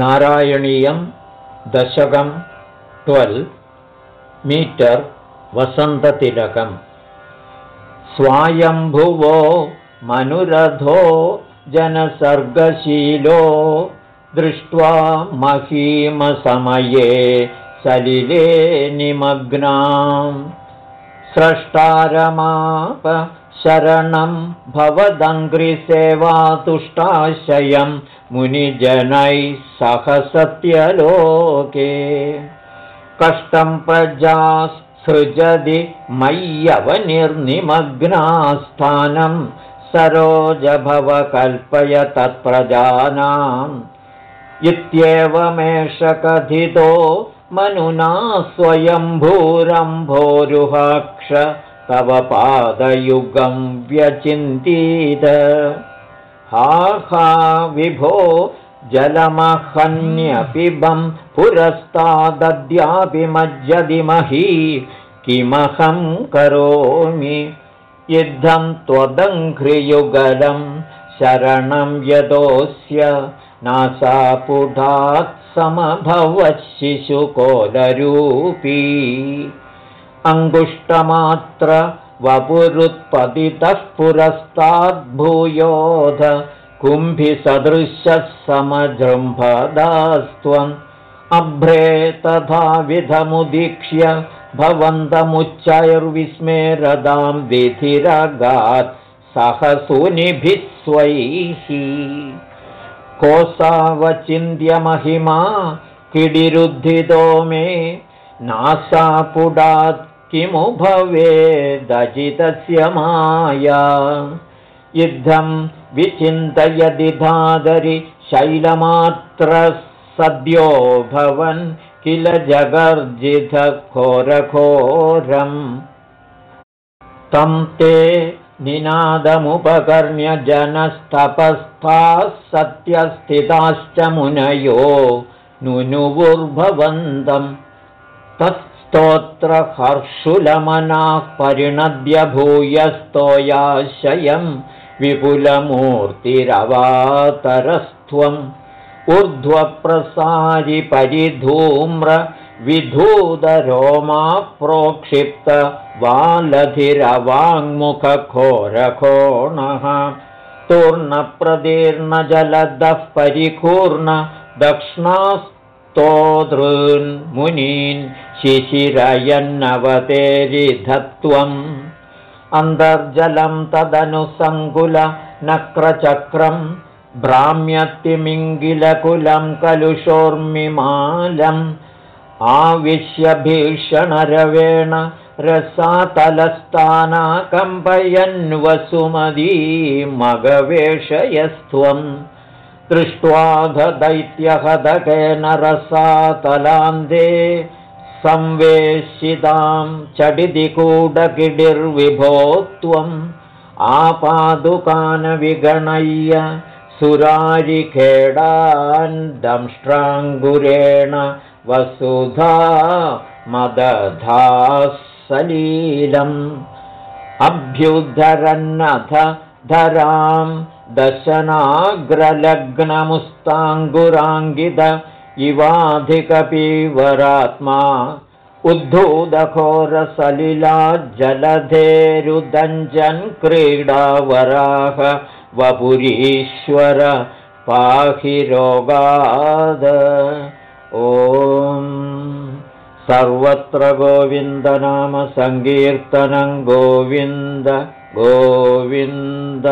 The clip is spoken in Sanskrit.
नारायणीयं दशकं ट्वेल् मीटर् वसन्ततिलकम्। स्वायम्भुवो मनुरथो जनसर्गशीलो दृष्ट्वा महीमसमये सलिले निमग्नाम् स्रष्टारमाप शरणं भवदङ्घ्रिसेवातुष्टाशयं मुनिजनैः सह सत्यलोके। कष्टं प्रजासृजति मय्यवनिर्निमग्नास्थानं सरोजभवकल्पय तत्प्रजानाम्। इत्येवमेष कथितो मनुना स्वयम्भूरम्भोरुहाक्ष तव पादयुगं व्यचिन्तीत। हा हा विभो जलमहन्यपिबं पुरस्तादद्यापि मज्जदिमही किमहं करोमि? युद्धं त्वदङ्घ्रियुगलं शरणं यदोऽस्य नासापुढात् समभवशिशुकोलरूपी अङ्गुष्टमात्र वपुरुत्पतितः पुरस्ताद्भूयोध कुम्भिसदृशः समजृम्भदास्त्वम्। अभ्रे तथाविधमुदीक्ष्य भवन्तमुच्चैर्विस्मेरदां विधिरगात् सहसूनिभिः स्वैः कोसावचिन्त्यमहिमा किडिरुद्धितो मे नासापुडात् किमु भवेदजितस्य माया। युद्धं विचिन्तयदि धादरि शैलमात्र सद्यो भवन् किल जगर्जितघोरघोरम्। तं ते निनादमुपकर्ण्य जनस्तपस्थाः सत्यस्थिताश्च मुनयो नुनुवुर्भवन्तम् तत्स्तोत्रहर्षुलमनाः परिणद्य भूयस्तोयाशयं विपुलमूर्तिरवातरस्त्वम् ऊर्ध्वप्रसारि परिधूम्र विधूतरोमा प्रोक्षिप्त वालधिरवाङ्मुखोरघोणः तूर्णप्रदीर्णजलदः परिकूर्ण दक्षिणास्तोदृन्मुनीन् शिशिरयन्नवतेरिधत्वम्। अन्तर्जलं तदनुसङ्कुलनक्रचक्रम् भ्राम्यतिमिङ्गिलकुलं कलुषोर्मिमालम् आविश्य भीषणरवेण रसातलस्थानाकम्पयन्वसुमदीमगवेषयस्त्वम् दृष्ट्वा दैत्यहदकेन रसातलान्ते संवेशितां चडिदिकूडकिडिर्विभो त्वम् आपादुकानविगणय्य सुरारिखेडान् दंष्ट्राङ्गुरेण वसुधा मदधाः सलीलम्। अभ्युद्धरन्नथ धरां दशनाग्रलग्नमुस्ताङ्गुराङ्गिद इवाधिकपीवरात्मा उद्धूदघोरसलिला जलधेरुदञ्जन् क्रीडावराह वपुरीश्वर पाहि रोगाद ॐ सर्वत्र गोविन्दनाम सङ्कीर्तनं गोविन्द गोविन्द